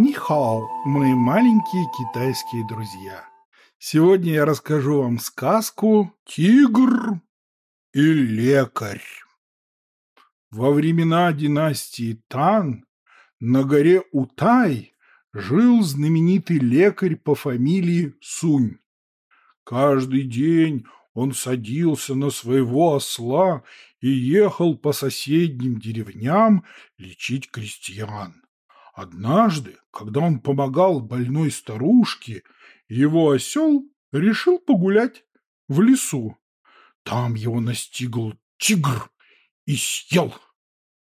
Нихао, мои маленькие китайские друзья. Сегодня я расскажу вам сказку «Тигр и лекарь». Во времена династии Тан на горе Утай жил знаменитый лекарь по фамилии Сунь. Каждый день он садился на своего осла и ехал по соседним деревням лечить крестьян. Однажды, когда он помогал больной старушке, его осел решил погулять в лесу. Там его настигл тигр и съел.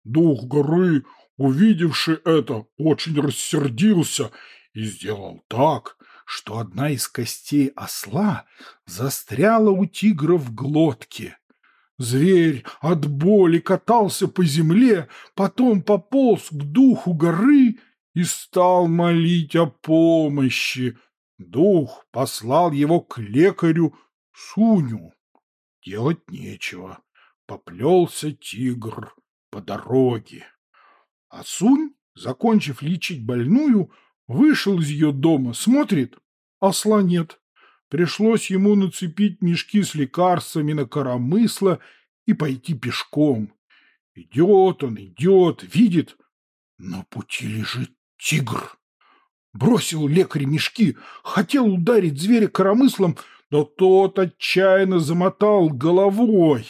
Дух горы, увидевший это, очень рассердился и сделал так, что одна из костей осла застряла у тигра в глотке. Зверь от боли катался по земле, потом пополз к духу горы и стал молить о помощи. Дух послал его к лекарю Суню. Делать нечего. Поплелся тигр по дороге. А Сунь, закончив лечить больную, вышел из ее дома, смотрит, осла нет. Пришлось ему нацепить мешки с лекарствами на коромысло и пойти пешком. Идет он, идет, видит, на пути лежит тигр. Бросил лекарь мешки, хотел ударить зверя коромыслом, но тот отчаянно замотал головой.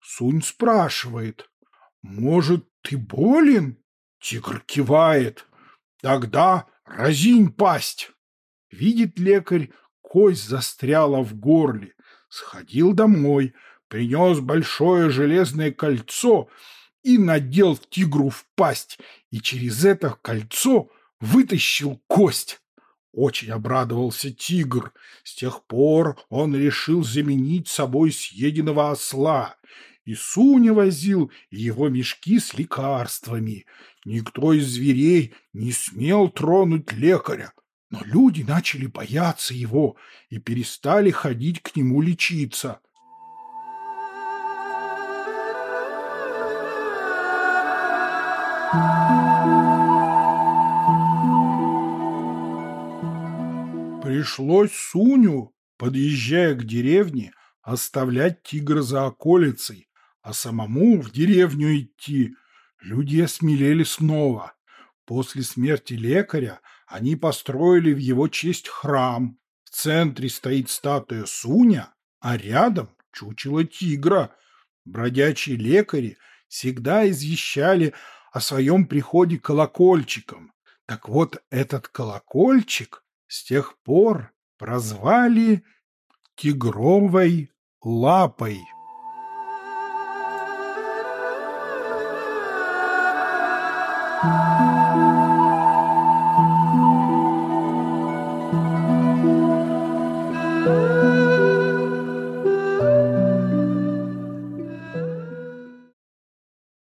Сунь спрашивает, «Может, ты болен?» Тигр кивает. «Тогда разинь пасть!» Видит лекарь, кость застряла в горле. Сходил домой, принес большое железное кольцо и надел тигру в пасть, и через это кольцо вытащил кость. Очень обрадовался тигр. С тех пор он решил заменить собой съеденного осла. И Суня возил его мешки с лекарствами. Никто из зверей не смел тронуть лекаря, но люди начали бояться его и перестали ходить к нему лечиться. Пришлось Суню, подъезжая к деревне, оставлять тигра за околицей, а самому в деревню идти. Люди осмелели снова. После смерти лекаря они построили в его честь храм. В центре стоит статуя Суня, а рядом чучело тигра. Бродячие лекари всегда извещали о своем приходе колокольчиком. Так вот, этот колокольчик с тех пор прозвали «тигровой лапой».